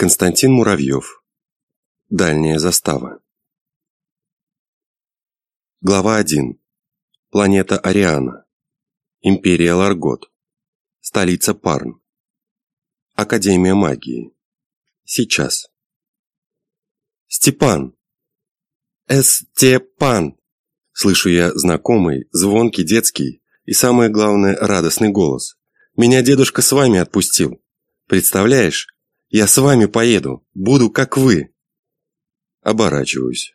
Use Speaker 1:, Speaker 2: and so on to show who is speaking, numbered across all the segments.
Speaker 1: Константин Муравьев. Дальняя застава. Глава 1. Планета Ариана. Империя Ларгот. Столица Парн. Академия магии. Сейчас. Степан! Эстепан! Слышу я знакомый, звонкий детский и, самое главное, радостный голос. Меня дедушка с вами отпустил. Представляешь, я с вами поеду, буду как вы. Оборачиваюсь.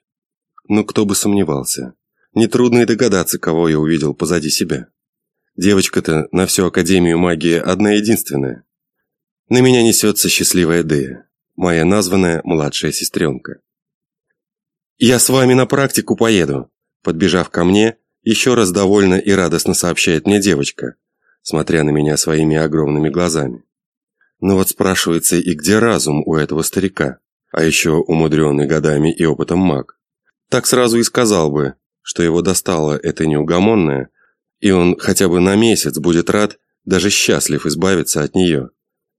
Speaker 1: Ну, кто бы сомневался. Нетрудно и догадаться, кого я увидел позади себя. Девочка-то на всю Академию магии одна единственная. На меня несется счастливая Дея, моя названная младшая сестренка. «Я с вами на практику поеду», подбежав ко мне, еще раз довольно и радостно сообщает мне девочка, смотря на меня своими огромными глазами. Но вот спрашивается, и где разум у этого старика, а еще умудренный годами и опытом маг? Так сразу и сказал бы, что его достало это неугомонное, и он хотя бы на месяц будет рад, даже счастлив избавиться от нее,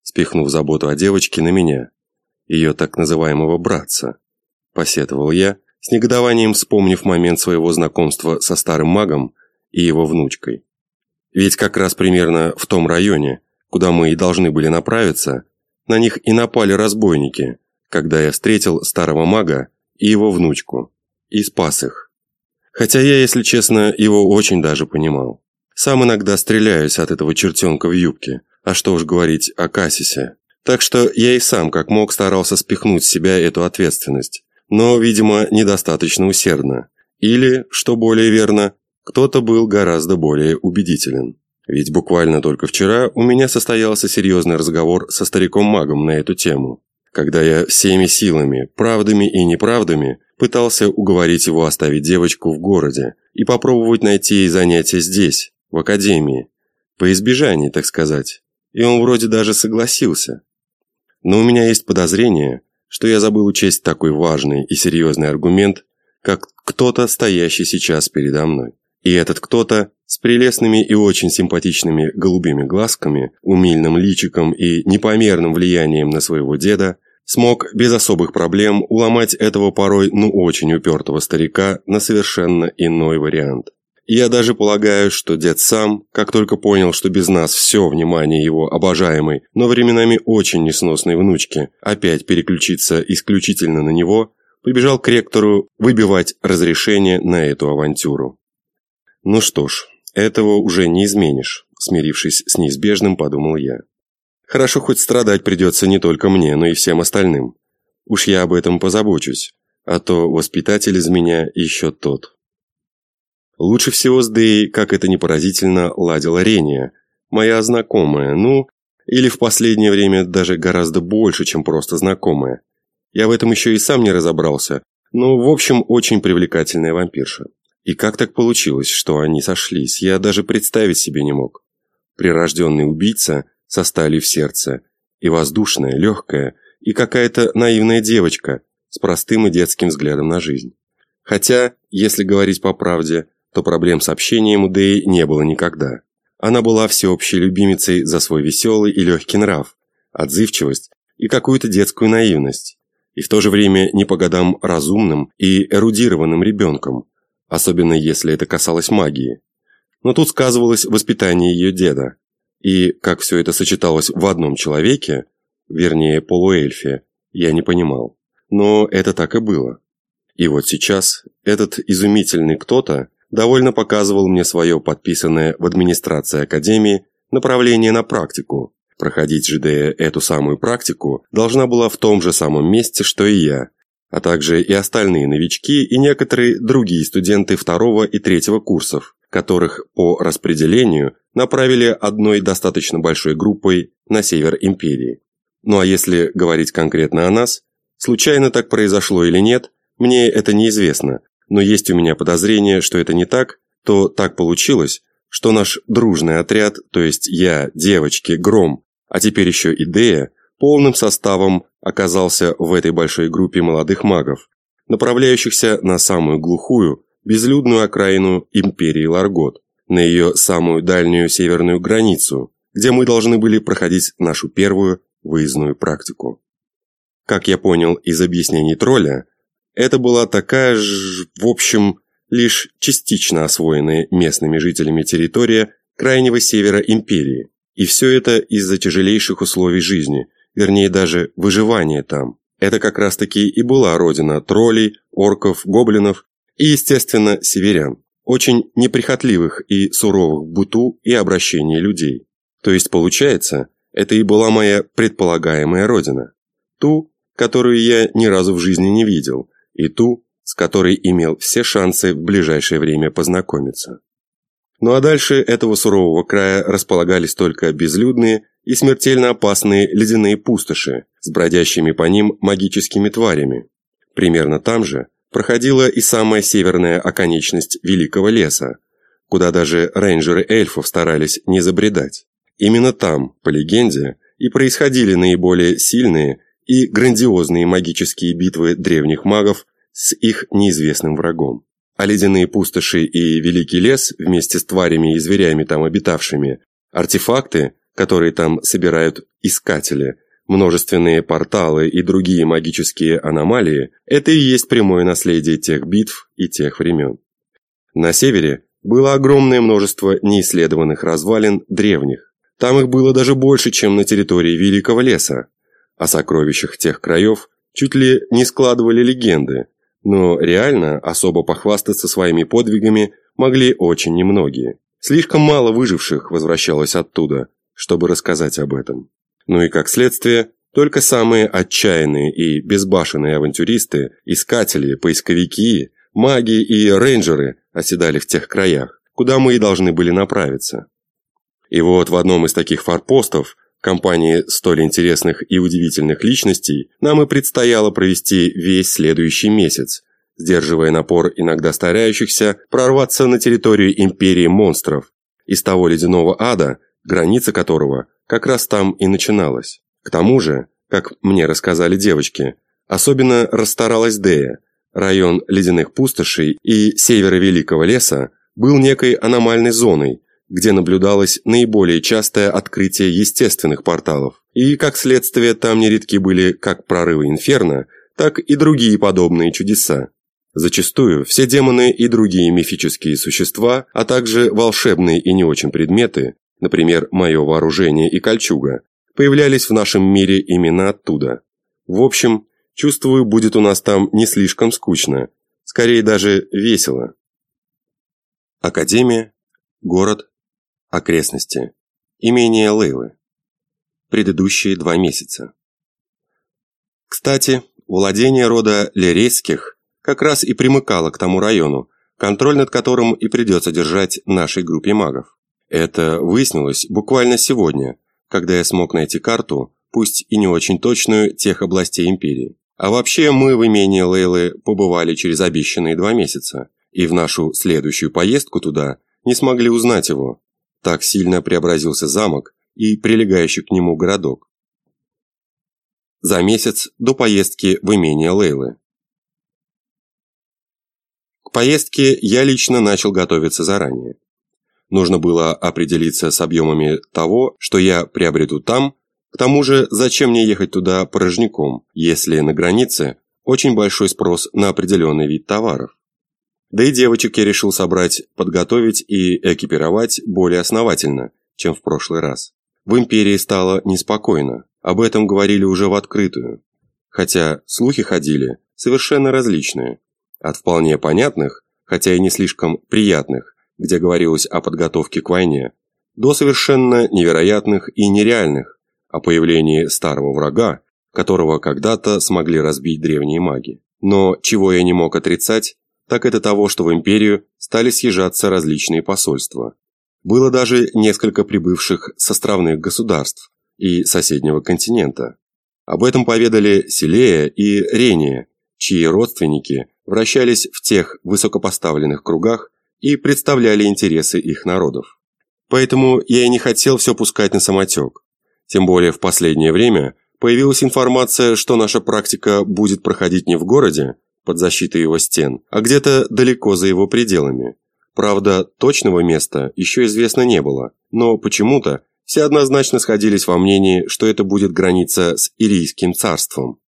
Speaker 1: спихнув заботу о девочке на меня, ее так называемого братца. Посетовал я, с негодованием вспомнив момент своего знакомства со старым магом и его внучкой. Ведь как раз примерно в том районе, куда мы и должны были направиться, на них и напали разбойники, когда я встретил старого мага и его внучку, и спас их. Хотя я, если честно, его очень даже понимал. Сам иногда стреляюсь от этого чертенка в юбке, а что уж говорить о Кассисе. Так что я и сам как мог старался спихнуть с себя эту ответственность, но, видимо, недостаточно усердно. Или, что более верно, кто-то был гораздо более убедителен. Ведь буквально только вчера у меня состоялся серьезный разговор со стариком-магом на эту тему, когда я всеми силами, правдами и неправдами, пытался уговорить его оставить девочку в городе и попробовать найти ей занятие здесь, в академии, по избежанию, так сказать. И он вроде даже согласился. Но у меня есть подозрение, что я забыл учесть такой важный и серьезный аргумент, как кто-то, стоящий сейчас передо мной. И этот кто-то с прелестными и очень симпатичными голубыми глазками, умильным личиком и непомерным влиянием на своего деда, смог без особых проблем уломать этого порой ну очень упертого старика на совершенно иной вариант. я даже полагаю, что дед сам, как только понял, что без нас все внимание его обожаемой, но временами очень несносной внучки опять переключится исключительно на него, побежал к ректору выбивать разрешение на эту авантюру. Ну что ж, этого уже не изменишь, смирившись с неизбежным, подумал я. Хорошо, хоть страдать придется не только мне, но и всем остальным. Уж я об этом позабочусь, а то воспитатель из меня еще тот. Лучше всего с Дей, как это не поразительно, ладила Рения, моя знакомая, ну, или в последнее время даже гораздо больше, чем просто знакомая. Я в этом еще и сам не разобрался, но, в общем, очень привлекательная вампирша. И как так получилось, что они сошлись, я даже представить себе не мог. Прирожденный убийца со стали в сердце, и воздушная, легкая, и какая-то наивная девочка с простым и детским взглядом на жизнь. Хотя, если говорить по правде, то проблем с общением у Дэи не было никогда. Она была всеобщей любимицей за свой веселый и легкий нрав, отзывчивость и какую-то детскую наивность, и в то же время не по годам разумным и эрудированным ребенком, особенно если это касалось магии. Но тут сказывалось воспитание ее деда. И как все это сочеталось в одном человеке, вернее полуэльфе, я не понимал. Но это так и было. И вот сейчас этот изумительный кто-то довольно показывал мне свое подписанное в администрации Академии направление на практику. Проходить же эту самую практику должна была в том же самом месте, что и я, а также и остальные новички и некоторые другие студенты второго и третьего курсов, которых по распределению направили одной достаточно большой группой на север империи. Ну а если говорить конкретно о нас, случайно так произошло или нет, мне это неизвестно, но есть у меня подозрение, что это не так, то так получилось, что наш дружный отряд, то есть я, девочки, Гром, а теперь еще и Дея, полным составом оказался в этой большой группе молодых магов, направляющихся на самую глухую, безлюдную окраину империи Ларгот, на ее самую дальнюю северную границу, где мы должны были проходить нашу первую выездную практику. как я понял из объяснений тролля, это была такая же, в общем, лишь частично освоенная местными жителями территория крайнего севера империи. И все это из-за тяжелейших условий жизни, вернее даже выживания там. Это как раз-таки и была родина троллей, орков, гоблинов и, естественно, северян. Очень неприхотливых и суровых в быту и обращении людей. То есть, получается, это и была моя предполагаемая родина. Ту, которую я ни разу в жизни не видел, и ту, с которой имел все шансы в ближайшее время познакомиться. Ну а дальше этого сурового края располагались только безлюдные и смертельно опасные ледяные пустоши с бродящими по ним магическими тварями. Примерно там же проходила и самая северная оконечность Великого леса, куда даже рейнджеры эльфов старались не забредать. Именно там, по легенде, и происходили наиболее сильные и грандиозные магические битвы древних магов с их неизвестным врагом. А ледяные пустоши и Великий лес вместе с тварями и зверями там обитавшими, артефакты, которые там собирают искатели, множественные порталы и другие магические аномалии – это и есть прямое наследие тех битв и тех времен. На севере было огромное множество неисследованных развалин древних. Там их было даже больше, чем на территории Великого леса. О сокровищах тех краев чуть ли не складывали легенды, но реально особо похвастаться своими подвигами могли очень немногие. Слишком мало выживших возвращалось оттуда, чтобы рассказать об этом. Ну и как следствие, только самые отчаянные и безбашенные авантюристы, искатели, поисковики, маги и рейнджеры оседали в тех краях, куда мы и должны были направиться. И вот в одном из таких форпостов компании столь интересных и удивительных личностей нам и предстояло провести весь следующий месяц, сдерживая напор иногда старающихся прорваться на территорию империи монстров, из того ледяного ада, граница которого как раз там и начиналась. К тому же, как мне рассказали девочки, особенно расстаралась Дея, район ледяных пустошей и севера Великого леса был некой аномальной зоной, где наблюдалось наиболее частое открытие естественных порталов. И, как следствие, там нередки были как прорывы инферно, так и другие подобные чудеса. Зачастую все демоны и другие мифические существа, а также волшебные и не очень предметы, например, мое вооружение и кольчуга, появлялись в нашем мире именно оттуда. В общем, чувствую, будет у нас там не слишком скучно, скорее даже весело. Академия, город, Окрестности. Имение Лейлы. Предыдущие два месяца. Кстати, владение рода Лерейских как раз и примыкало к тому району, контроль над которым и придется держать нашей группе магов. Это выяснилось буквально сегодня, когда я смог найти карту, пусть и не очень точную, тех областей империи. А вообще мы в имении Лейлы побывали через обещанные два месяца, и в нашу следующую поездку туда не смогли узнать его, так сильно преобразился замок и прилегающий к нему городок. За месяц до поездки в имение Лейлы. К поездке я лично начал готовиться заранее. Нужно было определиться с объемами того, что я приобрету там, к тому же зачем мне ехать туда порожняком, если на границе очень большой спрос на определенный вид товаров. Да и девочек я решил собрать, подготовить и экипировать более основательно, чем в прошлый раз. В империи стало неспокойно, об этом говорили уже в открытую. Хотя слухи ходили совершенно различные. От вполне понятных, хотя и не слишком приятных, где говорилось о подготовке к войне, до совершенно невероятных и нереальных, о появлении старого врага, которого когда-то смогли разбить древние маги. Но чего я не мог отрицать, так это того, что в империю стали съезжаться различные посольства. Было даже несколько прибывших с островных государств и соседнего континента. Об этом поведали Селея и Рения, чьи родственники вращались в тех высокопоставленных кругах и представляли интересы их народов. Поэтому я и не хотел все пускать на самотек. Тем более в последнее время появилась информация, что наша практика будет проходить не в городе, под защитой его стен, а где-то далеко за его пределами. Правда, точного места еще известно не было, но почему-то все однозначно сходились во мнении, что это будет граница с Ирийским царством.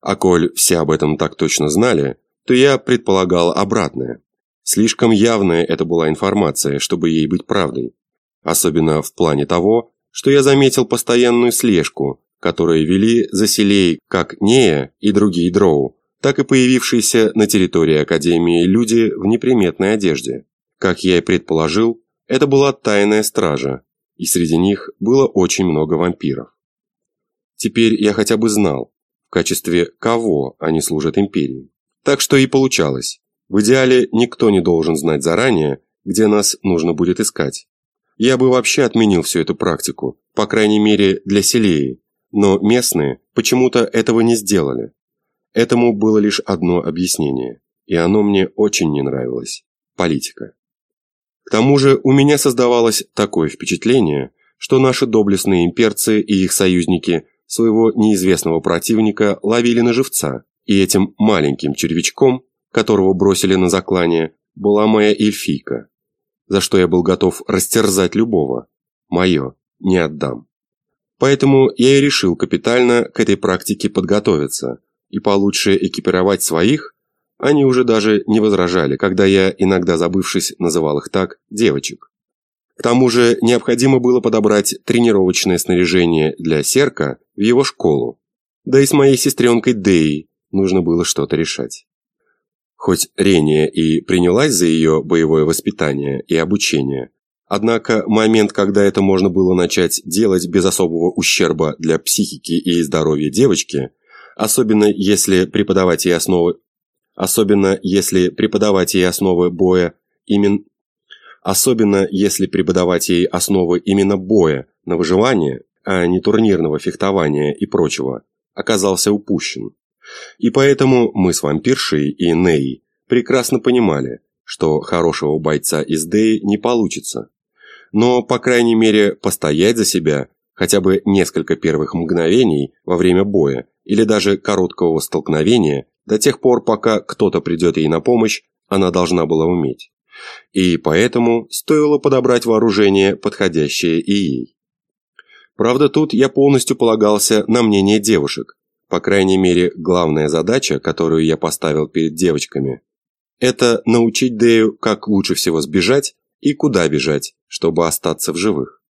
Speaker 1: А коль все об этом так точно знали, то я предполагал обратное. Слишком явная это была информация, чтобы ей быть правдой. Особенно в плане того, что я заметил постоянную слежку, которую вели за селей как Нея и другие дроу, так и появившиеся на территории Академии люди в неприметной одежде. Как я и предположил, это была тайная стража, и среди них было очень много вампиров. Теперь я хотя бы знал, в качестве кого они служат империи. Так что и получалось. В идеале никто не должен знать заранее, где нас нужно будет искать. Я бы вообще отменил всю эту практику, по крайней мере для Селеи, но местные почему-то этого не сделали. Этому было лишь одно объяснение, и оно мне очень не нравилось – политика. К тому же у меня создавалось такое впечатление, что наши доблестные имперцы и их союзники своего неизвестного противника ловили на живца, и этим маленьким червячком, которого бросили на заклание, была моя эльфийка, за что я был готов растерзать любого. Мое не отдам. Поэтому я и решил капитально к этой практике подготовиться и получше экипировать своих, они уже даже не возражали, когда я, иногда забывшись, называл их так, девочек. К тому же необходимо было подобрать тренировочное снаряжение для Серка в его школу. Да и с моей сестренкой Дей нужно было что-то решать. Хоть Рения и принялась за ее боевое воспитание и обучение, однако момент, когда это можно было начать делать без особого ущерба для психики и здоровья девочки, особенно если преподавать ей основы особенно если преподавать ей основы боя именно особенно если преподавать ей основы именно боя на выживание, а не турнирного фехтования и прочего, оказался упущен. И поэтому мы с вампиршей и Ней прекрасно понимали, что хорошего бойца из Деи не получится. Но, по крайней мере, постоять за себя хотя бы несколько первых мгновений во время боя или даже короткого столкновения до тех пор, пока кто-то придет ей на помощь, она должна была уметь. И поэтому стоило подобрать вооружение, подходящее и ей. Правда, тут я полностью полагался на мнение девушек. По крайней мере, главная задача, которую я поставил перед девочками, это научить Дею, как лучше всего сбежать и куда бежать, чтобы остаться в живых.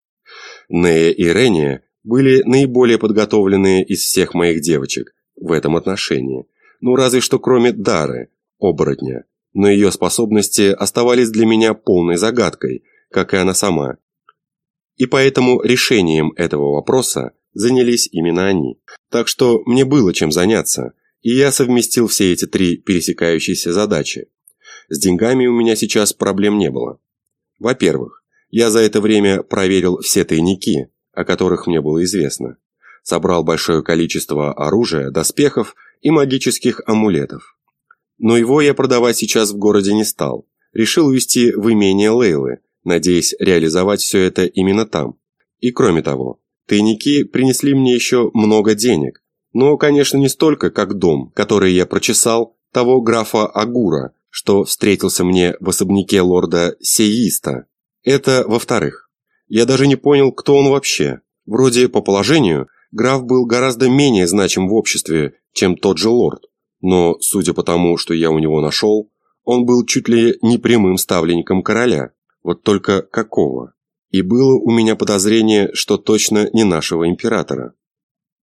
Speaker 1: Нея и Рения были наиболее подготовленные из всех моих девочек в этом отношении, ну разве что кроме Дары, оборотня, но ее способности оставались для меня полной загадкой, как и она сама. И поэтому решением этого вопроса занялись именно они. Так что мне было чем заняться, и я совместил все эти три пересекающиеся задачи. С деньгами у меня сейчас проблем не было. Во-первых, я за это время проверил все тайники, о которых мне было известно. Собрал большое количество оружия, доспехов и магических амулетов. Но его я продавать сейчас в городе не стал. Решил увезти в имение Лейлы, надеясь реализовать все это именно там. И кроме того, тайники принесли мне еще много денег. Но, конечно, не столько, как дом, который я прочесал, того графа Агура, что встретился мне в особняке лорда Сеиста. Это во-вторых. Я даже не понял, кто он вообще. Вроде по положению граф был гораздо менее значим в обществе, чем тот же лорд. Но, судя по тому, что я у него нашел, он был чуть ли не прямым ставленником короля. Вот только какого? И было у меня подозрение, что точно не нашего императора.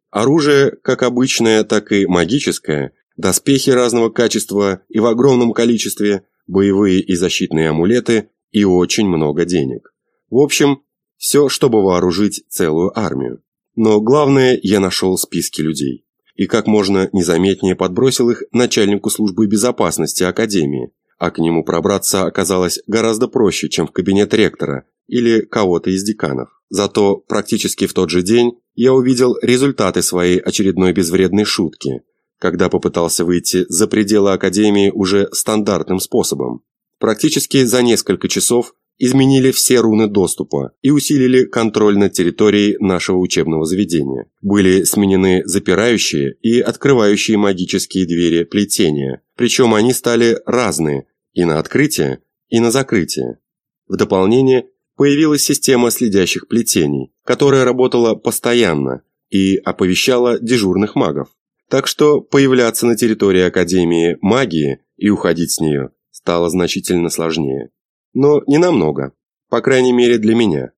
Speaker 1: Оружие, как обычное, так и магическое, доспехи разного качества и в огромном количестве, боевые и защитные амулеты и очень много денег. В общем, все, чтобы вооружить целую армию. Но главное, я нашел списки людей и как можно незаметнее подбросил их начальнику службы безопасности Академии, а к нему пробраться оказалось гораздо проще, чем в кабинет ректора или кого-то из деканов. Зато практически в тот же день я увидел результаты своей очередной безвредной шутки, когда попытался выйти за пределы Академии уже стандартным способом. Практически за несколько часов изменили все руны доступа и усилили контроль над территорией нашего учебного заведения. Были сменены запирающие и открывающие магические двери плетения, причем они стали разные и на открытие, и на закрытие. В дополнение появилась система следящих плетений, которая работала постоянно и оповещала дежурных магов. Так что появляться на территории Академии магии и уходить с нее стало значительно сложнее. Но не намного, по крайней мере для меня.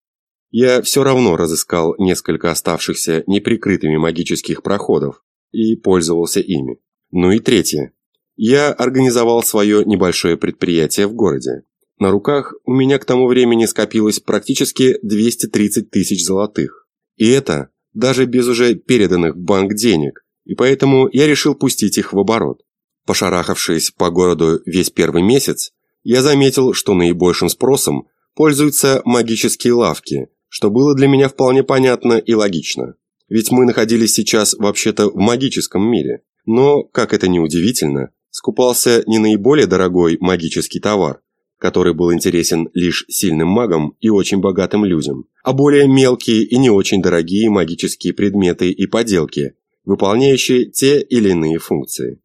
Speaker 1: Я все равно разыскал несколько оставшихся неприкрытыми магических проходов и пользовался ими. Ну и третье. Я организовал свое небольшое предприятие в городе. На руках у меня к тому времени скопилось практически 230 тысяч золотых. И это даже без уже переданных в банк денег, и поэтому я решил пустить их в оборот. Пошарахавшись по городу весь первый месяц, я заметил, что наибольшим спросом пользуются магические лавки, что было для меня вполне понятно и логично. Ведь мы находились сейчас вообще-то в магическом мире. Но, как это ни удивительно, скупался не наиболее дорогой магический товар, который был интересен лишь сильным магам и очень богатым людям, а более мелкие и не очень дорогие магические предметы и поделки, выполняющие те или иные функции.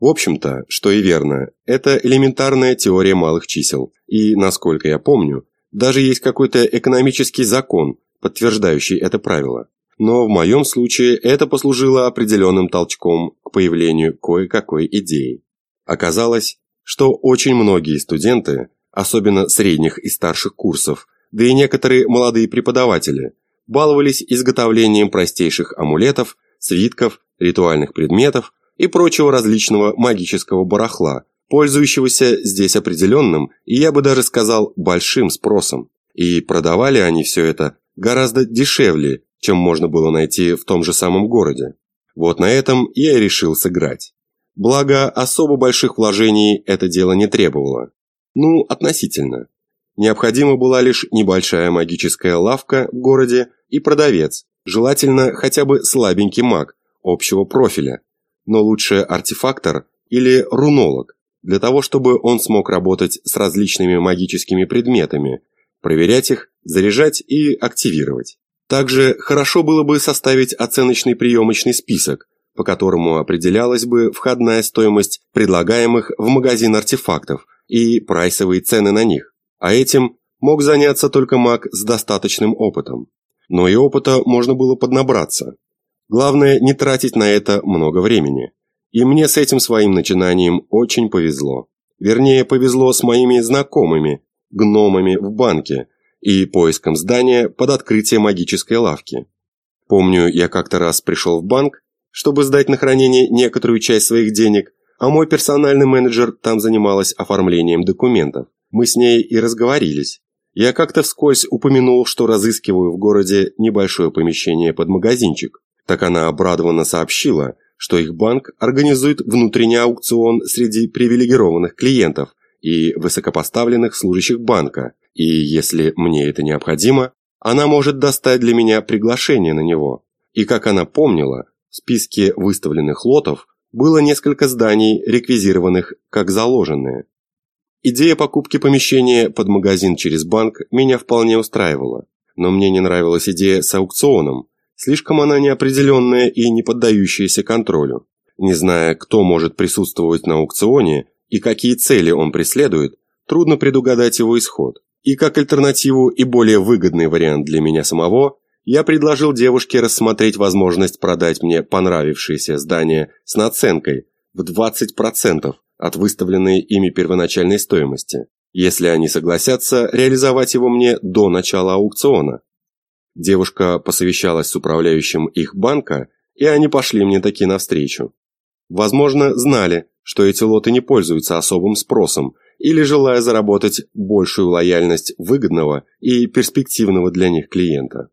Speaker 1: В общем-то, что и верно, это элементарная теория малых чисел, и, насколько я помню, даже есть какой-то экономический закон, подтверждающий это правило. Но в моем случае это послужило определенным толчком к появлению кое-какой идеи. Оказалось, что очень многие студенты, особенно средних и старших курсов, да и некоторые молодые преподаватели, баловались изготовлением простейших амулетов, свитков, ритуальных предметов и прочего различного магического барахла, пользующегося здесь определенным и я бы даже сказал большим спросом. И продавали они все это гораздо дешевле, чем можно было найти в том же самом городе. Вот на этом я и решил сыграть. Благо, особо больших вложений это дело не требовало. Ну, относительно. Необходима была лишь небольшая магическая лавка в городе и продавец, желательно хотя бы слабенький маг общего профиля, но лучше артефактор или рунолог, для того, чтобы он смог работать с различными магическими предметами, проверять их, заряжать и активировать. Также хорошо было бы составить оценочный приемочный список, по которому определялась бы входная стоимость предлагаемых в магазин артефактов и прайсовые цены на них. А этим мог заняться только маг с достаточным опытом. Но и опыта можно было поднабраться. Главное не тратить на это много времени. И мне с этим своим начинанием очень повезло. Вернее, повезло с моими знакомыми, гномами в банке и поиском здания под открытие магической лавки. Помню, я как-то раз пришел в банк, чтобы сдать на хранение некоторую часть своих денег, а мой персональный менеджер там занималась оформлением документов. Мы с ней и разговорились. Я как-то вскользь упомянул, что разыскиваю в городе небольшое помещение под магазинчик. Так она обрадованно сообщила, что их банк организует внутренний аукцион среди привилегированных клиентов и высокопоставленных служащих банка, и если мне это необходимо, она может достать для меня приглашение на него. И как она помнила, в списке выставленных лотов было несколько зданий, реквизированных как заложенные. Идея покупки помещения под магазин через банк меня вполне устраивала, но мне не нравилась идея с аукционом, Слишком она неопределенная и не поддающаяся контролю. Не зная, кто может присутствовать на аукционе и какие цели он преследует, трудно предугадать его исход. И как альтернативу и более выгодный вариант для меня самого, я предложил девушке рассмотреть возможность продать мне понравившееся здание с наценкой в 20% от выставленной ими первоначальной стоимости, если они согласятся реализовать его мне до начала аукциона. Девушка посовещалась с управляющим их банка, и они пошли мне таки навстречу. Возможно, знали, что эти лоты не пользуются особым спросом, или желая заработать большую лояльность выгодного и перспективного для них клиента.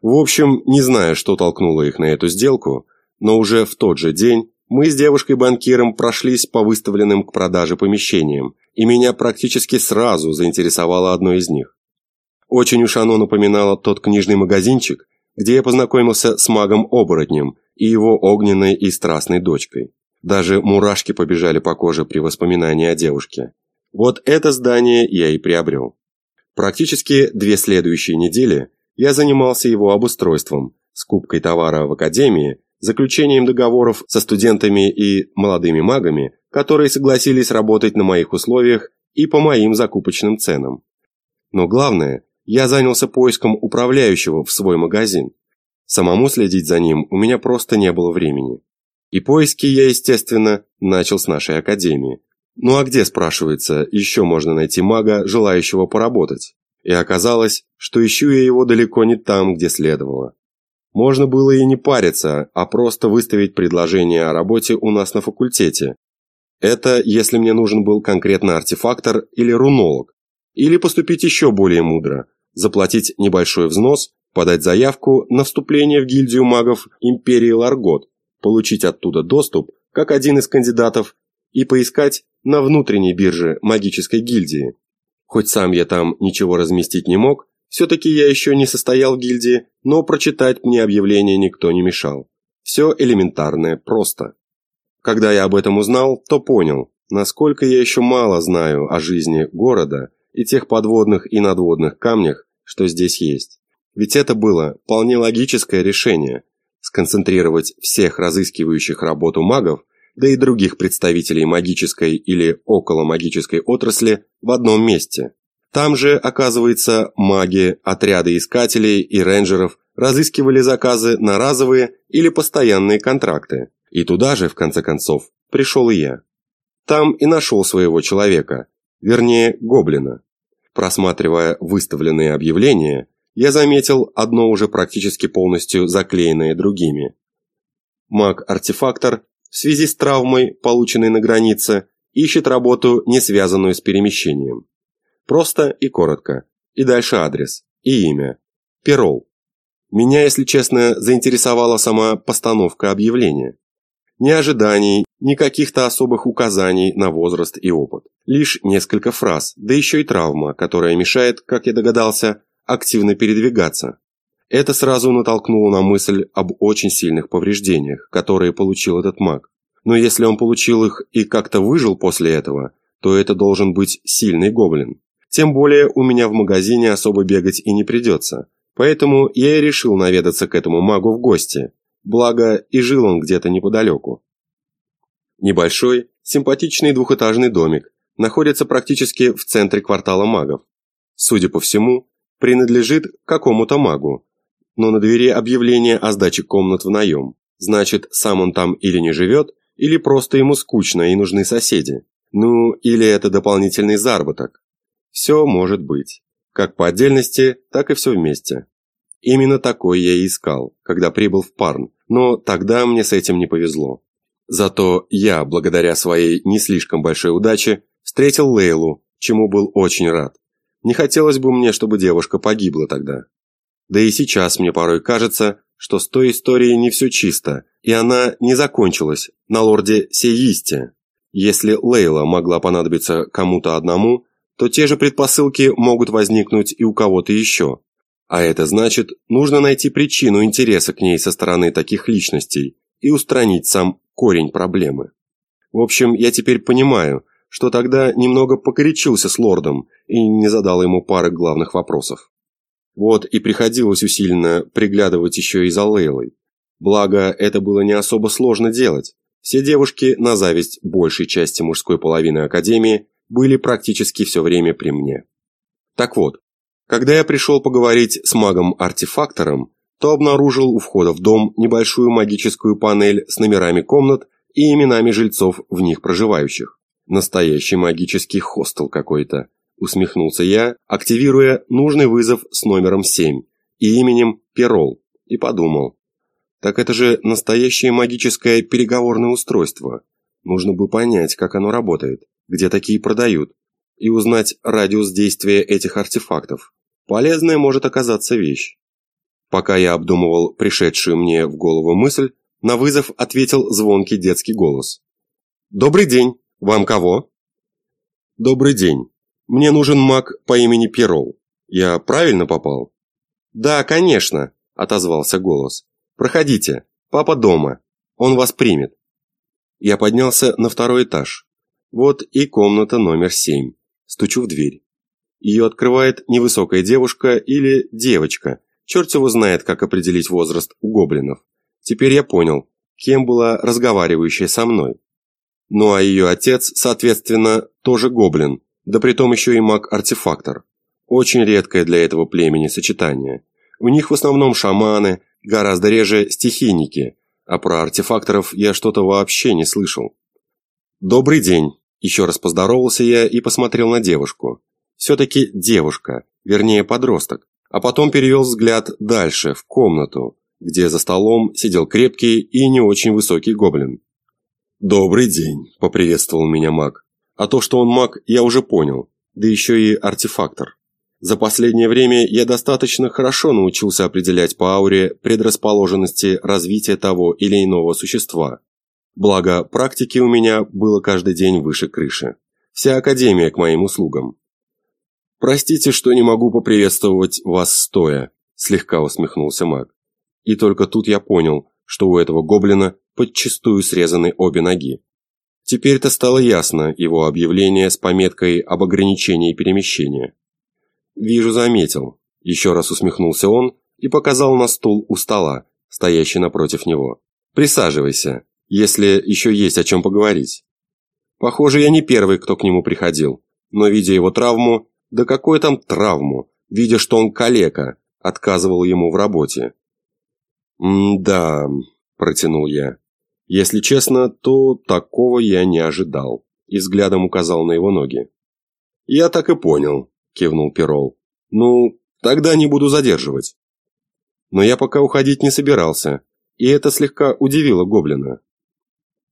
Speaker 1: В общем, не знаю, что толкнуло их на эту сделку, но уже в тот же день мы с девушкой-банкиром прошлись по выставленным к продаже помещениям, и меня практически сразу заинтересовало одно из них. Очень уж оно напоминало тот книжный магазинчик, где я познакомился с магом-оборотнем и его огненной и страстной дочкой. Даже мурашки побежали по коже при воспоминании о девушке. Вот это здание я и приобрел. Практически две следующие недели я занимался его обустройством, скупкой товара в академии, заключением договоров со студентами и молодыми магами, которые согласились работать на моих условиях и по моим закупочным ценам. Но главное, я занялся поиском управляющего в свой магазин. Самому следить за ним у меня просто не было времени. И поиски я, естественно, начал с нашей академии. Ну а где, спрашивается, еще можно найти мага, желающего поработать? И оказалось, что ищу я его далеко не там, где следовало. Можно было и не париться, а просто выставить предложение о работе у нас на факультете. Это если мне нужен был конкретно артефактор или рунолог. Или поступить еще более мудро, заплатить небольшой взнос, подать заявку на вступление в гильдию магов Империи Ларгот, получить оттуда доступ, как один из кандидатов, и поискать на внутренней бирже магической гильдии. Хоть сам я там ничего разместить не мог, все-таки я еще не состоял в гильдии, но прочитать мне объявление никто не мешал. Все элементарное, просто. Когда я об этом узнал, то понял, насколько я еще мало знаю о жизни города и тех подводных и надводных камнях, что здесь есть. Ведь это было вполне логическое решение – сконцентрировать всех разыскивающих работу магов, да и других представителей магической или околомагической отрасли в одном месте. Там же, оказывается, маги, отряды искателей и рейнджеров разыскивали заказы на разовые или постоянные контракты. И туда же, в конце концов, пришел и я. Там и нашел своего человека, вернее, гоблина. Просматривая выставленные объявления, я заметил одно уже практически полностью заклеенное другими. Маг-артефактор в связи с травмой, полученной на границе, ищет работу, не связанную с перемещением. Просто и коротко. И дальше адрес. И имя. Перол. Меня, если честно, заинтересовала сама постановка объявления. Ни ожиданий, ни каких-то особых указаний на возраст и опыт. Лишь несколько фраз, да еще и травма, которая мешает, как я догадался, активно передвигаться. Это сразу натолкнуло на мысль об очень сильных повреждениях, которые получил этот маг. Но если он получил их и как-то выжил после этого, то это должен быть сильный гоблин. Тем более у меня в магазине особо бегать и не придется. Поэтому я и решил наведаться к этому магу в гости. Благо, и жил он где-то неподалеку. Небольшой, симпатичный двухэтажный домик находится практически в центре квартала магов. Судя по всему, принадлежит какому-то магу, но на двери объявление о сдаче комнат в наем. Значит, сам он там или не живет, или просто ему скучно и нужны соседи. Ну, или это дополнительный заработок. Все может быть. Как по отдельности, так и все вместе. Именно такой я и искал, когда прибыл в Парн, но тогда мне с этим не повезло. Зато я, благодаря своей не слишком большой удаче, встретил Лейлу, чему был очень рад. Не хотелось бы мне, чтобы девушка погибла тогда. Да и сейчас мне порой кажется, что с той историей не все чисто, и она не закончилась на лорде Сеисте. Если Лейла могла понадобиться кому-то одному, то те же предпосылки могут возникнуть и у кого-то еще. А это значит, нужно найти причину интереса к ней со стороны таких личностей и устранить сам корень проблемы. В общем, я теперь понимаю, что тогда немного покоричился с лордом и не задал ему пары главных вопросов. Вот и приходилось усиленно приглядывать еще и за Лейлой. Благо, это было не особо сложно делать. Все девушки, на зависть большей части мужской половины Академии, были практически все время при мне. Так вот, когда я пришел поговорить с магом-артефактором, то обнаружил у входа в дом небольшую магическую панель с номерами комнат и именами жильцов в них проживающих. Настоящий магический хостел какой-то усмехнулся я, активируя нужный вызов с номером 7 и именем Перол, и подумал. Так это же настоящее магическое переговорное устройство. Нужно бы понять, как оно работает, где такие продают, и узнать радиус действия этих артефактов. Полезная может оказаться вещь. Пока я обдумывал пришедшую мне в голову мысль, на вызов ответил звонкий детский голос. «Добрый день! Вам кого?» «Добрый день!» Мне нужен маг по имени Перол. Я правильно попал? Да, конечно, отозвался голос. Проходите, папа дома. Он вас примет. Я поднялся на второй этаж. Вот и комната номер семь. Стучу в дверь. Ее открывает невысокая девушка или девочка. Черт его знает, как определить возраст у гоблинов. Теперь я понял, кем была разговаривающая со мной. Ну а ее отец, соответственно, тоже гоблин, да притом еще и маг-артефактор. Очень редкое для этого племени сочетание. У них в основном шаманы, гораздо реже стихийники, а про артефакторов я что-то вообще не слышал. «Добрый день!» Еще раз поздоровался я и посмотрел на девушку. Все-таки девушка, вернее подросток. А потом перевел взгляд дальше, в комнату, где за столом сидел крепкий и не очень высокий гоблин. «Добрый день», – поприветствовал меня маг. А то, что он маг, я уже понял, да еще и артефактор. За последнее время я достаточно хорошо научился определять по ауре предрасположенности развития того или иного существа. Благо, практики у меня было каждый день выше крыши. Вся академия к моим услугам. «Простите, что не могу поприветствовать вас стоя», – слегка усмехнулся маг. И только тут я понял, что у этого гоблина подчистую срезаны обе ноги. Теперь-то стало ясно его объявление с пометкой об ограничении перемещения. «Вижу, заметил», – еще раз усмехнулся он и показал на стул у стола, стоящий напротив него. «Присаживайся, если еще есть о чем поговорить». Похоже, я не первый, кто к нему приходил, но, видя его травму, да какой там травму, видя, что он калека, отказывал ему в работе. «М-да», – протянул я. Если честно, то такого я не ожидал, и взглядом указал на его ноги. «Я так и понял», кивнул Перол. «Ну, тогда не буду задерживать». Но я пока уходить не собирался, и это слегка удивило Гоблина.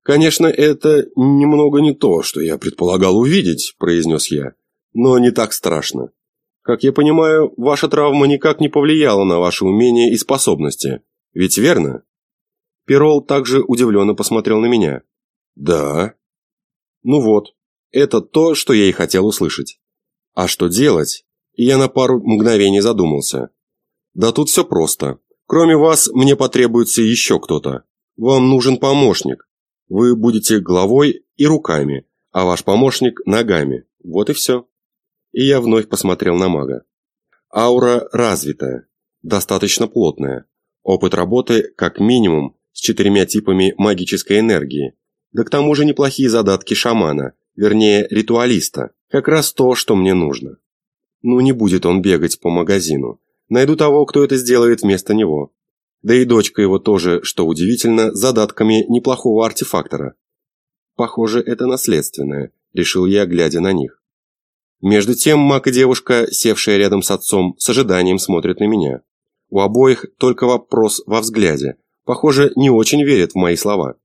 Speaker 1: «Конечно, это немного не то, что я предполагал увидеть», – произнес я, – «но не так страшно. Как я понимаю, ваша травма никак не повлияла на ваши умения и способности, ведь верно?» Перол также удивленно посмотрел на меня. «Да». «Ну вот, это то, что я и хотел услышать». А что делать? я на пару мгновений задумался. Да тут все просто. Кроме вас, мне потребуется еще кто-то. Вам нужен помощник. Вы будете головой и руками, а ваш помощник – ногами. Вот и все. И я вновь посмотрел на мага. Аура развитая, достаточно плотная. Опыт работы как минимум с четырьмя типами магической энергии. Да к тому же неплохие задатки шамана, вернее ритуалиста. Как раз то, что мне нужно. Ну, не будет он бегать по магазину. Найду того, кто это сделает вместо него. Да и дочка его тоже, что удивительно, задатками неплохого артефактора. Похоже, это наследственное, решил я, глядя на них. Между тем маг и девушка, севшая рядом с отцом, с ожиданием смотрят на меня. У обоих только вопрос во взгляде. Похоже, не очень верят в мои слова.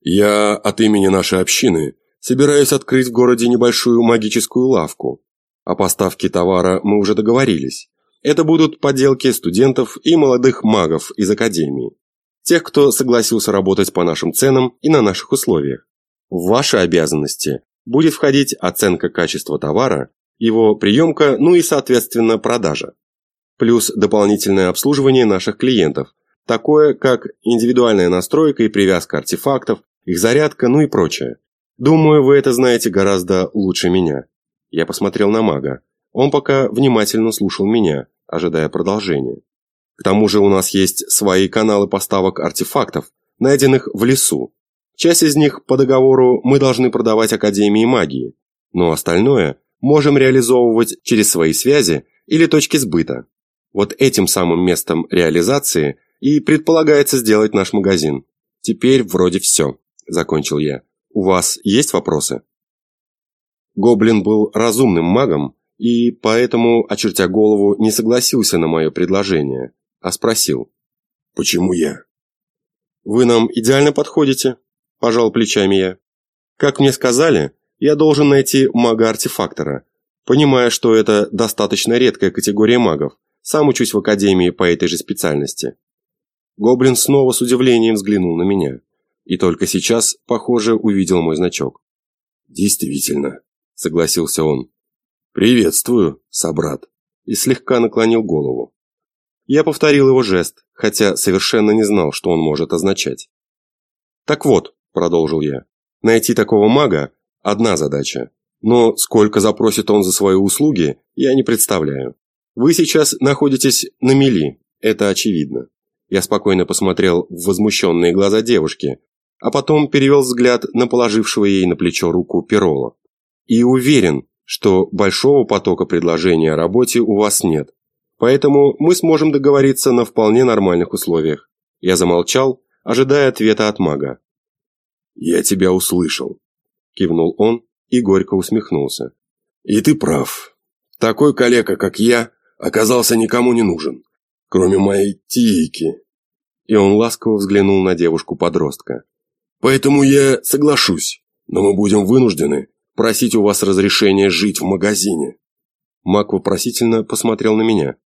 Speaker 1: «Я от имени нашей общины Собираюсь открыть в городе небольшую магическую лавку. О поставке товара мы уже договорились. Это будут поделки студентов и молодых магов из академии. Тех, кто согласился работать по нашим ценам и на наших условиях. Ваши обязанности будет входить оценка качества товара, его приемка, ну и, соответственно, продажа. Плюс дополнительное обслуживание наших клиентов, такое как индивидуальная настройка и привязка артефактов, их зарядка, ну и прочее. Думаю, вы это знаете гораздо лучше меня. Я посмотрел на мага. Он пока внимательно слушал меня, ожидая продолжения. К тому же у нас есть свои каналы поставок артефактов, найденных в лесу. Часть из них по договору мы должны продавать Академии магии, но остальное можем реализовывать через свои связи или точки сбыта. Вот этим самым местом реализации и предполагается сделать наш магазин. Теперь вроде все, закончил я. У вас есть вопросы? Гоблин был разумным магом, и поэтому, очертя голову, не согласился на мое предложение, а спросил. «Почему я?» «Вы нам идеально подходите», – пожал плечами я. «Как мне сказали, я должен найти мага-артефактора, понимая, что это достаточно редкая категория магов, сам учусь в академии по этой же специальности». Гоблин снова с удивлением взглянул на меня и только сейчас, похоже, увидел мой значок. «Действительно», – согласился он. «Приветствую, собрат», и слегка наклонил голову. Я повторил его жест, хотя совершенно не знал, что он может означать. «Так вот», – продолжил я, – «найти такого мага – одна задача, но сколько запросит он за свои услуги, я не представляю. Вы сейчас находитесь на мели, это очевидно». Я спокойно посмотрел в возмущенные глаза девушки, а потом перевел взгляд на положившего ей на плечо руку Перола. «И уверен, что большого потока предложений о работе у вас нет, поэтому мы сможем договориться на вполне нормальных условиях». Я замолчал, ожидая ответа от мага. «Я тебя услышал», – кивнул он и горько усмехнулся. «И ты прав. Такой калека, как я, оказался никому не нужен, кроме моей Тики». И он ласково взглянул на девушку-подростка. «Поэтому я соглашусь, но мы будем вынуждены просить у вас разрешения жить в магазине». Мак вопросительно посмотрел на меня.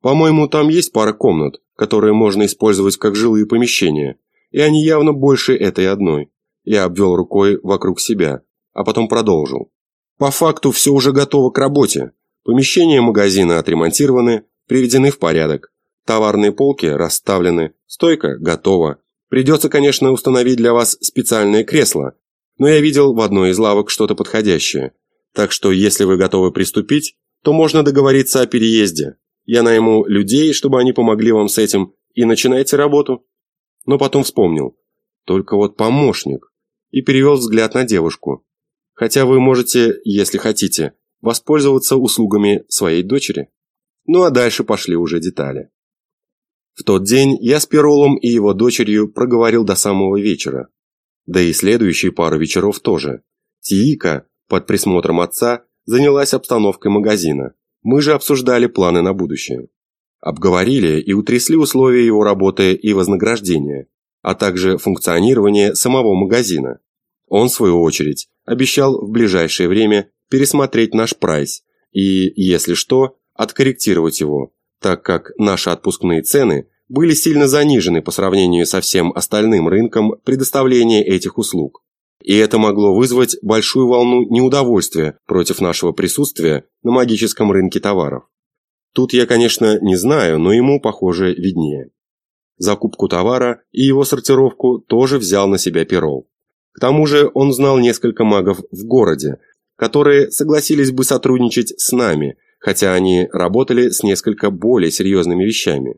Speaker 1: «По-моему, там есть пара комнат, которые можно использовать как жилые помещения, и они явно больше этой одной». Я обвел рукой вокруг себя, а потом продолжил. «По факту все уже готово к работе. Помещения магазина отремонтированы, приведены в порядок. Товарные полки расставлены, стойка готова. Придется, конечно, установить для вас специальное кресло, но я видел в одной из лавок что-то подходящее. Так что, если вы готовы приступить, то можно договориться о переезде. Я найму людей, чтобы они помогли вам с этим, и начинайте работу. Но потом вспомнил. Только вот помощник. И перевел взгляд на девушку. Хотя вы можете, если хотите, воспользоваться услугами своей дочери. Ну а дальше пошли уже детали. В тот день я с Перолом и его дочерью проговорил до самого вечера. Да и следующие пару вечеров тоже. Тиика, под присмотром отца, занялась обстановкой магазина. Мы же обсуждали планы на будущее. Обговорили и утрясли условия его работы и вознаграждения, а также функционирование самого магазина. Он, в свою очередь, обещал в ближайшее время пересмотреть наш прайс и, если что, откорректировать его, так как наши отпускные цены были сильно занижены по сравнению со всем остальным рынком предоставления этих услуг. И это могло вызвать большую волну неудовольствия против нашего присутствия на магическом рынке товаров. Тут я, конечно, не знаю, но ему, похоже, виднее. Закупку товара и его сортировку тоже взял на себя Перол. К тому же он знал несколько магов в городе, которые согласились бы сотрудничать с нами, хотя они работали с несколько более серьезными вещами.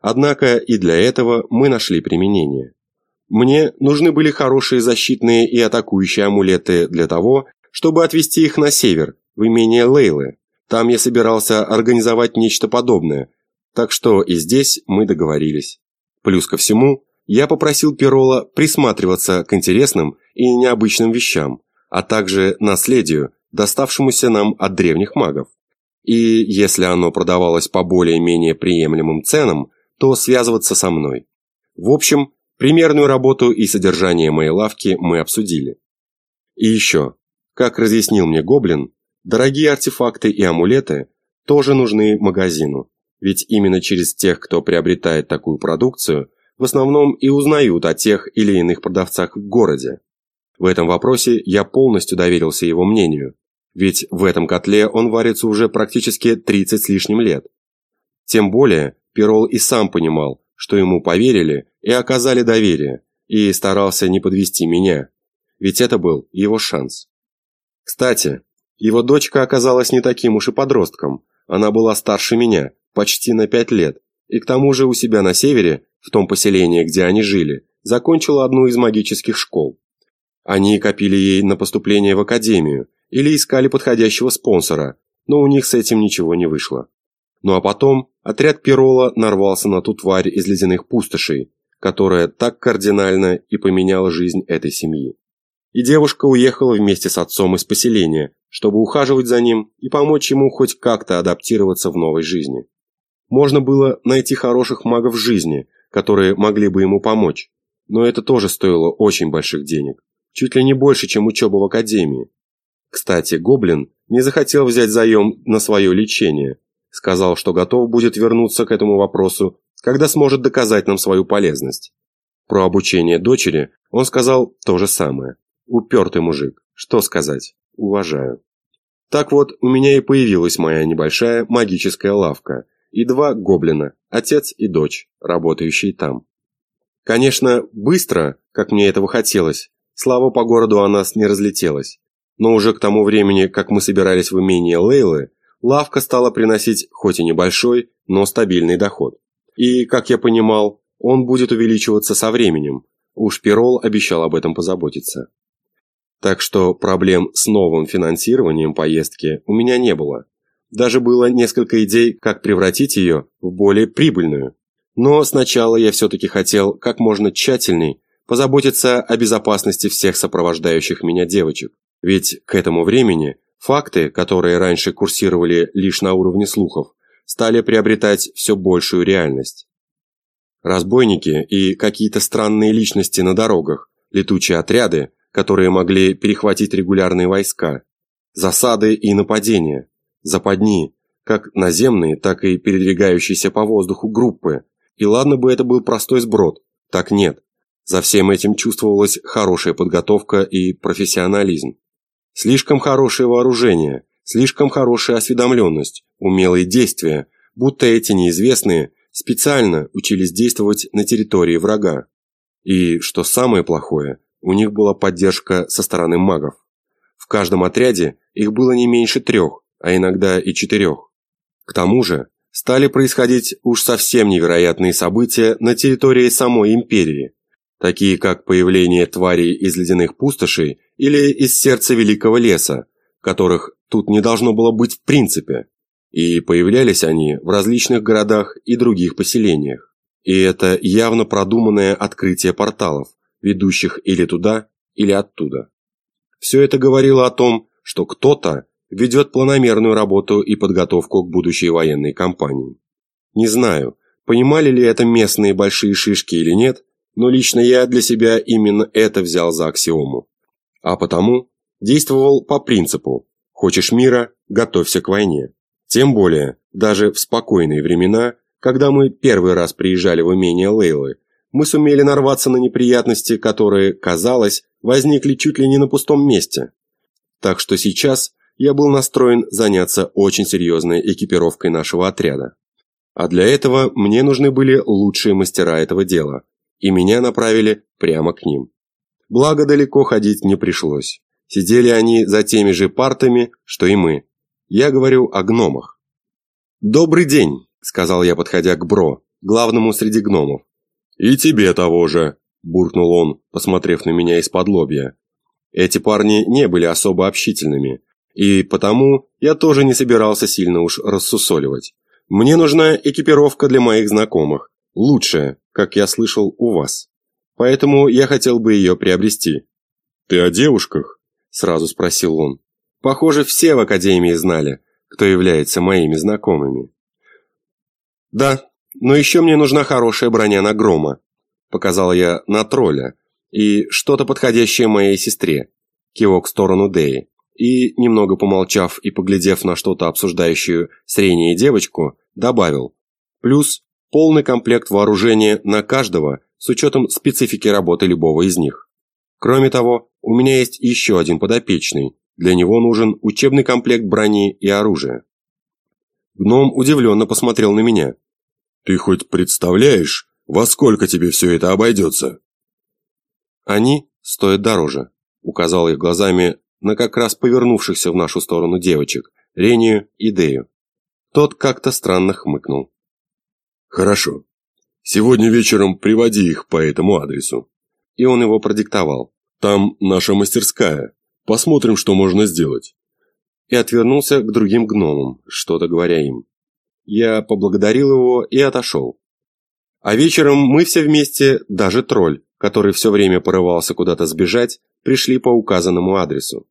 Speaker 1: Однако и для этого мы нашли применение. Мне нужны были хорошие защитные и атакующие амулеты для того, чтобы отвести их на север, в имение Лейлы. Там я собирался организовать нечто подобное, так что и здесь мы договорились. Плюс ко всему, я попросил Перола присматриваться к интересным и необычным вещам, а также наследию, доставшемуся нам от древних магов. И если оно продавалось по более-менее приемлемым ценам, то связываться со мной. В общем, Примерную работу и содержание моей лавки мы обсудили. И еще, как разъяснил мне Гоблин, дорогие артефакты и амулеты тоже нужны магазину, ведь именно через тех, кто приобретает такую продукцию, в основном и узнают о тех или иных продавцах в городе. В этом вопросе я полностью доверился его мнению, ведь в этом котле он варится уже практически 30 с лишним лет. Тем более, Перол и сам понимал, что ему поверили и оказали доверие, и старался не подвести меня, ведь это был его шанс. Кстати, его дочка оказалась не таким уж и подростком, она была старше меня, почти на пять лет, и к тому же у себя на севере, в том поселении, где они жили, закончила одну из магических школ. Они копили ей на поступление в академию или искали подходящего спонсора, но у них с этим ничего не вышло. Ну а потом отряд Пирола нарвался на ту тварь из ледяных пустошей, которая так кардинально и поменяла жизнь этой семьи. И девушка уехала вместе с отцом из поселения, чтобы ухаживать за ним и помочь ему хоть как-то адаптироваться в новой жизни. Можно было найти хороших магов жизни, которые могли бы ему помочь, но это тоже стоило очень больших денег, чуть ли не больше, чем учеба в академии. Кстати, Гоблин не захотел взять заем на свое лечение, Сказал, что готов будет вернуться к этому вопросу, когда сможет доказать нам свою полезность. Про обучение дочери он сказал то же самое. Упертый мужик. Что сказать? Уважаю. Так вот, у меня и появилась моя небольшая магическая лавка и два гоблина, отец и дочь, работающие там. Конечно, быстро, как мне этого хотелось, слава по городу о нас не разлетелась, но уже к тому времени, как мы собирались в имение Лейлы, лавка стала приносить хоть и небольшой, но стабильный доход. И, как я понимал, он будет увеличиваться со временем. Уж Перол обещал об этом позаботиться. Так что проблем с новым финансированием поездки у меня не было. Даже было несколько идей, как превратить ее в более прибыльную. Но сначала я все-таки хотел как можно тщательней позаботиться о безопасности всех сопровождающих меня девочек. Ведь к этому времени факты, которые раньше курсировали лишь на уровне слухов, стали приобретать все большую реальность. Разбойники и какие-то странные личности на дорогах, летучие отряды, которые могли перехватить регулярные войска, засады и нападения, западни, как наземные, так и передвигающиеся по воздуху группы. И ладно бы это был простой сброд, так нет. За всем этим чувствовалась хорошая подготовка и профессионализм. Слишком хорошее вооружение, слишком хорошая осведомленность, умелые действия, будто эти неизвестные специально учились действовать на территории врага. И, что самое плохое, у них была поддержка со стороны магов. В каждом отряде их было не меньше трех, а иногда и четырех. К тому же, стали происходить уж совсем невероятные события на территории самой империи, такие как появление тварей из ледяных пустошей или из сердца великого леса, которых тут не должно было быть в принципе, и появлялись они в различных городах и других поселениях. И это явно продуманное открытие порталов, ведущих или туда, или оттуда. Все это говорило о том, что кто-то ведет планомерную работу и подготовку к будущей военной кампании. Не знаю, понимали ли это местные большие шишки или нет, но лично я для себя именно это взял за аксиому. А потому действовал по принципу «хочешь мира – готовься к войне». Тем более, даже в спокойные времена, когда мы первый раз приезжали в имение Лейлы, мы сумели нарваться на неприятности, которые, казалось, возникли чуть ли не на пустом месте. Так что сейчас я был настроен заняться очень серьезной экипировкой нашего отряда. А для этого мне нужны были лучшие мастера этого дела, и меня направили прямо к ним. Благо далеко ходить не пришлось. Сидели они за теми же партами, что и мы. Я говорю о гномах. «Добрый день», – сказал я, подходя к Бро, главному среди гномов. «И тебе того же», – буркнул он, посмотрев на меня из-под лобья. Эти парни не были особо общительными, и потому я тоже не собирался сильно уж рассусоливать. Мне нужна экипировка для моих знакомых, лучшая, как я слышал, у вас. Поэтому я хотел бы ее приобрести. «Ты о девушках?» – сразу спросил он. Похоже, все в Академии знали, кто является моими знакомыми. «Да, но еще мне нужна хорошая броня на грома», – показал я на тролля, и что-то подходящее моей сестре, кивок в сторону Деи и, немного помолчав и поглядев на что-то обсуждающую среднюю девочку, добавил «плюс полный комплект вооружения на каждого с учетом специфики работы любого из них. Кроме того, у меня есть еще один подопечный, для него нужен учебный комплект брони и оружия». Гном удивленно посмотрел на меня. «Ты хоть представляешь, во сколько тебе все это обойдется?» «Они стоят дороже», – указал их глазами на как раз повернувшихся в нашу сторону девочек, Рению и Дею. Тот как-то странно хмыкнул. «Хорошо. Сегодня вечером приводи их по этому адресу». И он его продиктовал. «Там наша мастерская. Посмотрим, что можно сделать». И отвернулся к другим гномам, что-то говоря им. Я поблагодарил его и отошел. А вечером мы все вместе, даже тролль, который все время порывался куда-то сбежать, пришли по указанному адресу.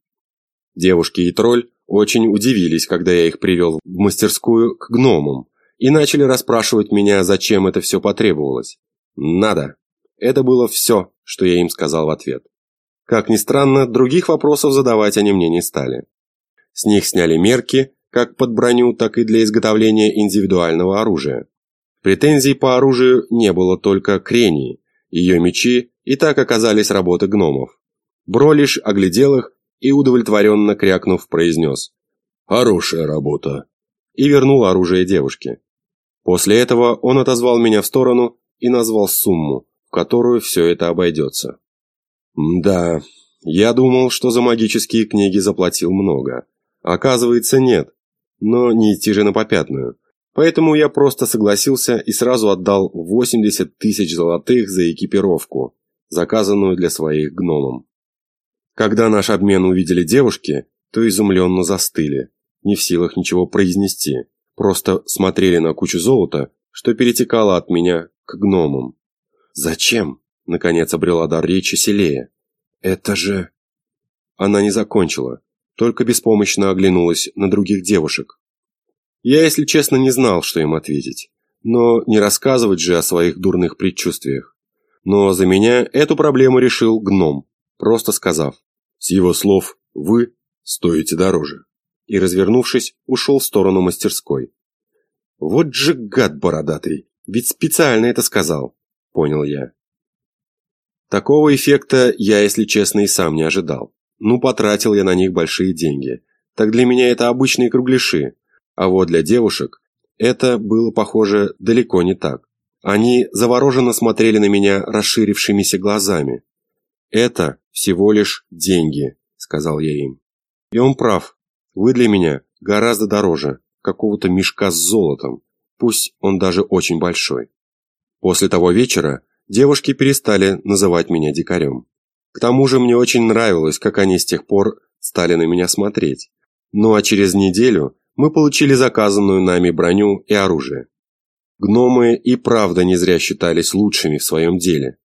Speaker 1: Девушки и тролль очень удивились, когда я их привел в мастерскую к гномам, и начали расспрашивать меня, зачем это все потребовалось. Надо. Это было все, что я им сказал в ответ. Как ни странно, других вопросов задавать они мне не стали. С них сняли мерки, как под броню, так и для изготовления индивидуального оружия. Претензий по оружию не было только к Рении, ее мечи и так оказались работы гномов. Бро лишь оглядел их и, удовлетворенно крякнув, произнес «Хорошая работа» и вернул оружие девушке. После этого он отозвал меня в сторону и назвал сумму, в которую все это обойдется. Да, я думал, что за магические книги заплатил много. Оказывается, нет. Но не идти же на попятную. Поэтому я просто согласился и сразу отдал 80 тысяч золотых за экипировку, заказанную для своих гномов. Когда наш обмен увидели девушки, то изумленно застыли, не в силах ничего произнести, просто смотрели на кучу золота что перетекало от меня к гномам. «Зачем?» – наконец обрела дар речи Селея. «Это же...» Она не закончила, только беспомощно оглянулась на других девушек. Я, если честно, не знал, что им ответить. Но не рассказывать же о своих дурных предчувствиях. Но за меня эту проблему решил гном, просто сказав, с его слов «вы стоите дороже». И, развернувшись, ушел в сторону мастерской. «Вот же гад бородатый, ведь специально это сказал», – понял я. Такого эффекта я, если честно, и сам не ожидал. Ну, потратил я на них большие деньги. Так для меня это обычные кругляши. А вот для девушек это было, похоже, далеко не так. Они завороженно смотрели на меня расширившимися глазами. «Это всего лишь деньги», – сказал я им. «И он прав. Вы для меня гораздо дороже какого-то мешка с золотом, пусть он даже очень большой». После того вечера девушки перестали называть меня дикарем. К тому же мне очень нравилось, как они с тех пор стали на меня смотреть. Ну а через неделю мы получили заказанную нами броню и оружие. Гномы и правда не зря считались лучшими в своем деле.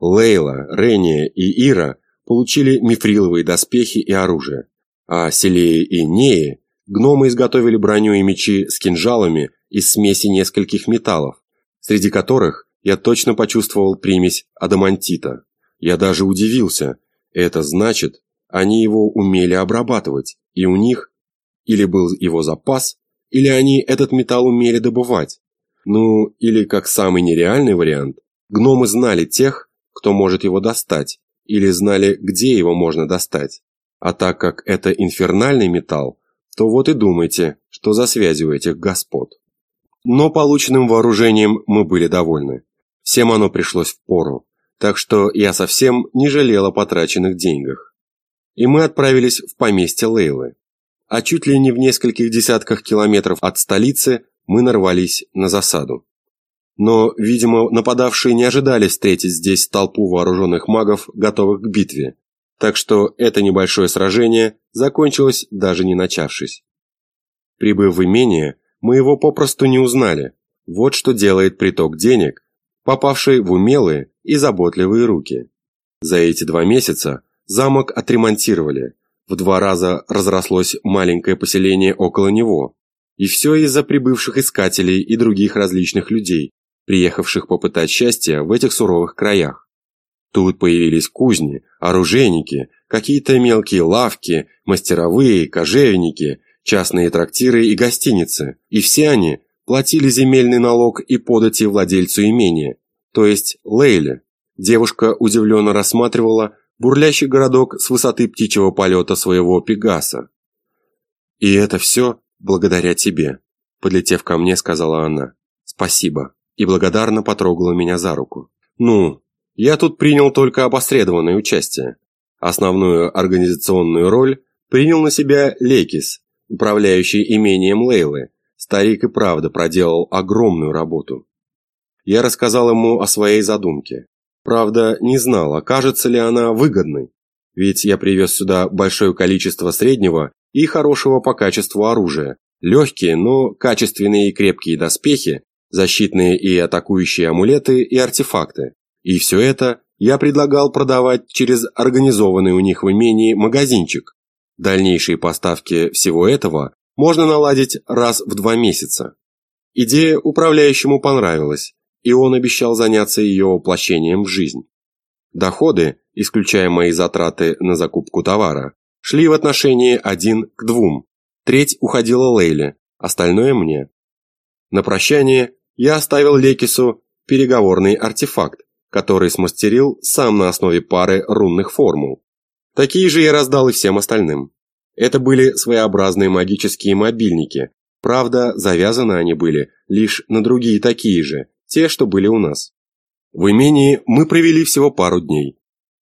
Speaker 1: Лейла, Рения и Ира получили мифриловые доспехи и оружие, а Селея и Неи гномы изготовили броню и мечи с кинжалами из смеси нескольких металлов, среди которых я точно почувствовал примесь адамантита. Я даже удивился. Это значит, они его умели обрабатывать, и у них или был его запас, или они этот металл умели добывать. Ну, или как самый нереальный вариант, гномы знали тех, кто может его достать, или знали, где его можно достать. А так как это инфернальный металл, то вот и думайте, что за связи у этих господ. Но полученным вооружением мы были довольны. Всем оно пришлось в пору, так что я совсем не жалел о потраченных деньгах. И мы отправились в поместье Лейлы а чуть ли не в нескольких десятках километров от столицы мы нарвались на засаду. Но, видимо, нападавшие не ожидали встретить здесь толпу вооруженных магов, готовых к битве, так что это небольшое сражение закончилось даже не начавшись. Прибыв в имение, мы его попросту не узнали. Вот что делает приток денег, попавший в умелые и заботливые руки. За эти два месяца замок отремонтировали, в два раза разрослось маленькое поселение около него. И все из-за прибывших искателей и других различных людей, приехавших попытать счастья в этих суровых краях. Тут появились кузни, оружейники, какие-то мелкие лавки, мастеровые, кожевники, частные трактиры и гостиницы. И все они платили земельный налог и подати владельцу имения, то есть Лейле. Девушка удивленно рассматривала бурлящий городок с высоты птичьего полета своего Пегаса. «И это все благодаря тебе», – подлетев ко мне, сказала она. «Спасибо», и благодарно потрогала меня за руку. «Ну, я тут принял только опосредованное участие. Основную организационную роль принял на себя Лекис, управляющий имением Лейлы. Старик и правда проделал огромную работу. Я рассказал ему о своей задумке. Правда, не знал, окажется ли она выгодной. Ведь я привез сюда большое количество среднего и хорошего по качеству оружия, легкие, но качественные и крепкие доспехи, защитные и атакующие амулеты и артефакты. И все это я предлагал продавать через организованный у них в имении магазинчик. Дальнейшие поставки всего этого можно наладить раз в два месяца. Идея управляющему понравилась, и он обещал заняться ее воплощением в жизнь. Доходы, исключая мои затраты на закупку товара, шли в отношении один к двум. Треть уходила Лейле, остальное мне. На прощание я оставил Лекису переговорный артефакт, который смастерил сам на основе пары рунных формул. Такие же я раздал и всем остальным. Это были своеобразные магические мобильники, правда, завязаны они были лишь на другие такие же, те, что были у нас. В имении мы провели всего пару дней.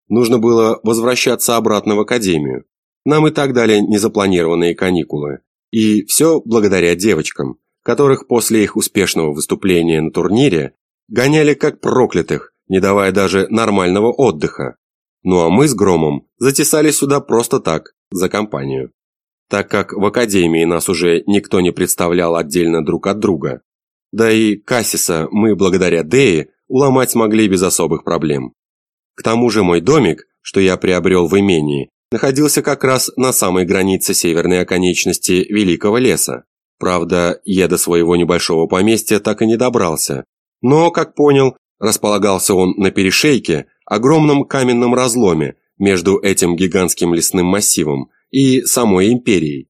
Speaker 1: Нужно было возвращаться обратно в академию. Нам и так дали незапланированные каникулы. И все благодаря девочкам, которых после их успешного выступления на турнире гоняли как проклятых, не давая даже нормального отдыха. Ну а мы с Громом затесали сюда просто так, за компанию. Так как в академии нас уже никто не представлял отдельно друг от друга, Да и Кассиса мы благодаря Дее уломать смогли без особых проблем. К тому же мой домик, что я приобрел в имении, находился как раз на самой границе северной оконечности Великого леса. Правда, я до своего небольшого поместья так и не добрался. Но, как понял, располагался он на перешейке, огромном каменном разломе между этим гигантским лесным массивом и самой империей.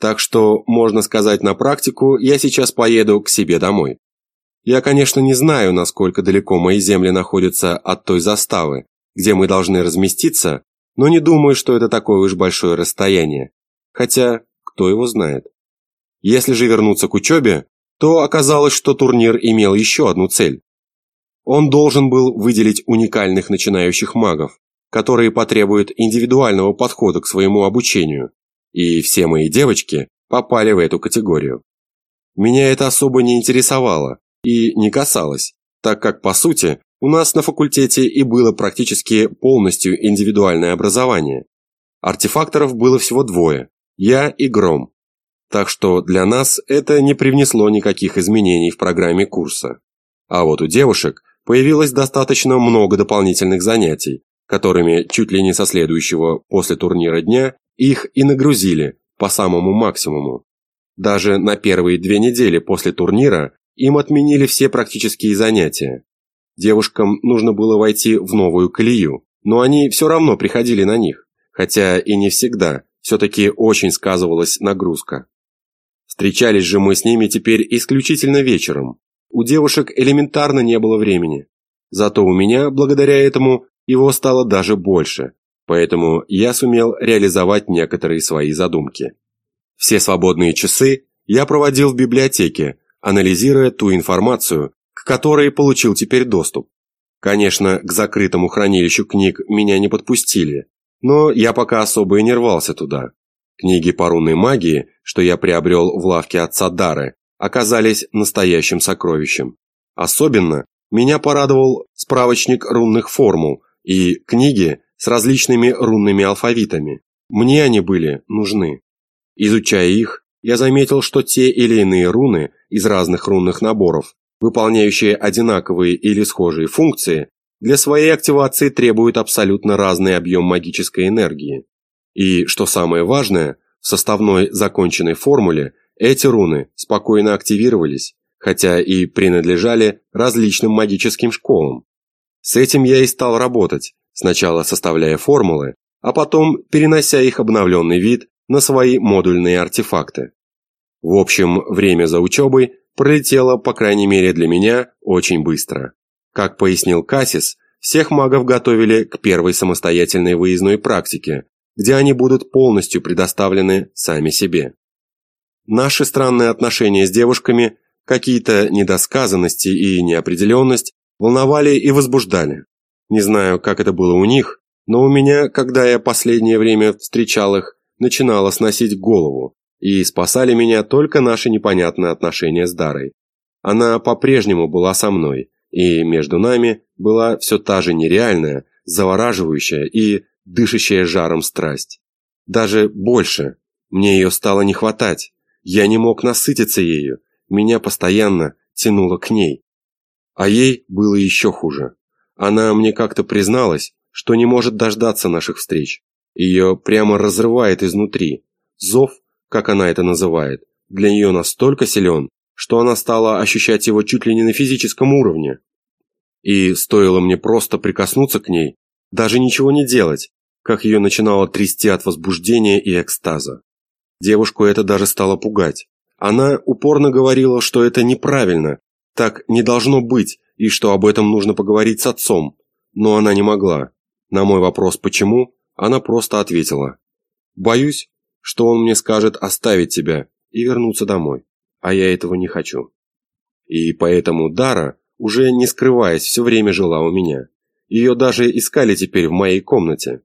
Speaker 1: Так что, можно сказать на практику, я сейчас поеду к себе домой. Я, конечно, не знаю, насколько далеко мои земли находятся от той заставы, где мы должны разместиться, но не думаю, что это такое уж большое расстояние. Хотя, кто его знает. Если же вернуться к учебе, то оказалось, что турнир имел еще одну цель. Он должен был выделить уникальных начинающих магов, которые потребуют индивидуального подхода к своему обучению, и все мои девочки попали в эту категорию. Меня это особо не интересовало и не касалось, так как, по сути, у нас на факультете и было практически полностью индивидуальное образование. Артефакторов было всего двое – я и Гром. Так что для нас это не привнесло никаких изменений в программе курса. А вот у девушек появилось достаточно много дополнительных занятий, которыми чуть ли не со следующего после турнира дня их и нагрузили по самому максимуму. Даже на первые две недели после турнира им отменили все практические занятия. Девушкам нужно было войти в новую колею, но они все равно приходили на них, хотя и не всегда, все-таки очень сказывалась нагрузка. Встречались же мы с ними теперь исключительно вечером. У девушек элементарно не было времени. Зато у меня, благодаря этому, его стало даже больше, поэтому я сумел реализовать некоторые свои задумки. Все свободные часы я проводил в библиотеке, анализируя ту информацию, к которой получил теперь доступ. Конечно, к закрытому хранилищу книг меня не подпустили, но я пока особо и не рвался туда. Книги по рунной магии, что я приобрел в лавке отца Дары, оказались настоящим сокровищем. Особенно меня порадовал справочник рунных формул и книги с различными рунными алфавитами. Мне они были нужны. Изучая их, я заметил, что те или иные руны из разных рунных наборов, выполняющие одинаковые или схожие функции, для своей активации требуют абсолютно разный объем магической энергии. И, что самое важное, в составной законченной формуле эти руны спокойно активировались, хотя и принадлежали различным магическим школам. С этим я и стал работать, сначала составляя формулы, а потом перенося их обновленный вид на свои модульные артефакты. В общем, время за учебой пролетело, по крайней мере для меня, очень быстро. Как пояснил Кассис, всех магов готовили к первой самостоятельной выездной практике, где они будут полностью предоставлены сами себе. Наши странные отношения с девушками, какие-то недосказанности и неопределенность волновали и возбуждали. Не знаю, как это было у них, но у меня, когда я последнее время встречал их, начинало сносить голову, и спасали меня только наши непонятные отношения с Дарой. Она по-прежнему была со мной, и между нами была все та же нереальная, завораживающая и дышащая жаром страсть. Даже больше. Мне ее стало не хватать. Я не мог насытиться ею. Меня постоянно тянуло к ней. А ей было еще хуже. Она мне как-то призналась, что не может дождаться наших встреч. Ее прямо разрывает изнутри. Зов, как она это называет, для нее настолько силен, что она стала ощущать его чуть ли не на физическом уровне. И стоило мне просто прикоснуться к ней, даже ничего не делать, как ее начинало трясти от возбуждения и экстаза. Девушку это даже стало пугать. Она упорно говорила, что это неправильно, так не должно быть, и что об этом нужно поговорить с отцом. Но она не могла. На мой вопрос «почему?» она просто ответила. «Боюсь, что он мне скажет оставить тебя и вернуться домой, а я этого не хочу». И поэтому Дара, уже не скрываясь, все время жила у меня. Ее даже искали теперь в моей комнате.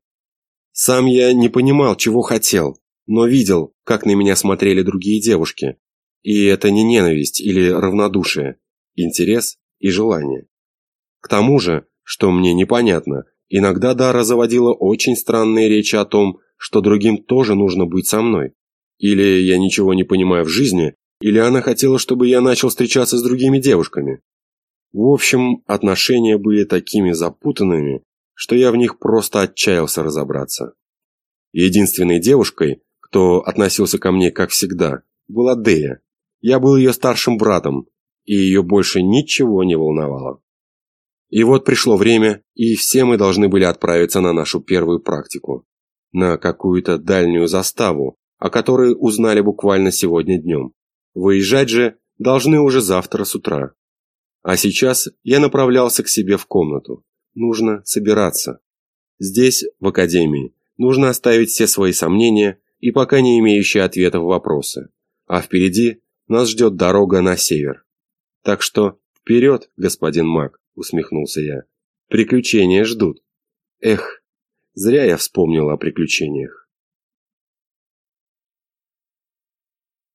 Speaker 1: Сам я не понимал, чего хотел, но видел, как на меня смотрели другие девушки. И это не ненависть или равнодушие, интерес и желание. К тому же, что мне непонятно, иногда Дара заводила очень странные речи о том, что другим тоже нужно быть со мной. Или я ничего не понимаю в жизни, Или она хотела, чтобы я начал встречаться с другими девушками? В общем, отношения были такими запутанными, что я в них просто отчаялся разобраться. Единственной девушкой, кто относился ко мне как всегда, была Дея. Я был ее старшим братом, и ее больше ничего не волновало. И вот пришло время, и все мы должны были отправиться на нашу первую практику. На какую-то дальнюю заставу, о которой узнали буквально сегодня днем. Выезжать же должны уже завтра с утра. А сейчас я направлялся к себе в комнату. Нужно собираться. Здесь, в академии, нужно оставить все свои сомнения и пока не имеющие ответов вопросы. А впереди нас ждет дорога на север. Так что вперед, господин маг, усмехнулся я. Приключения ждут. Эх, зря я вспомнил о приключениях.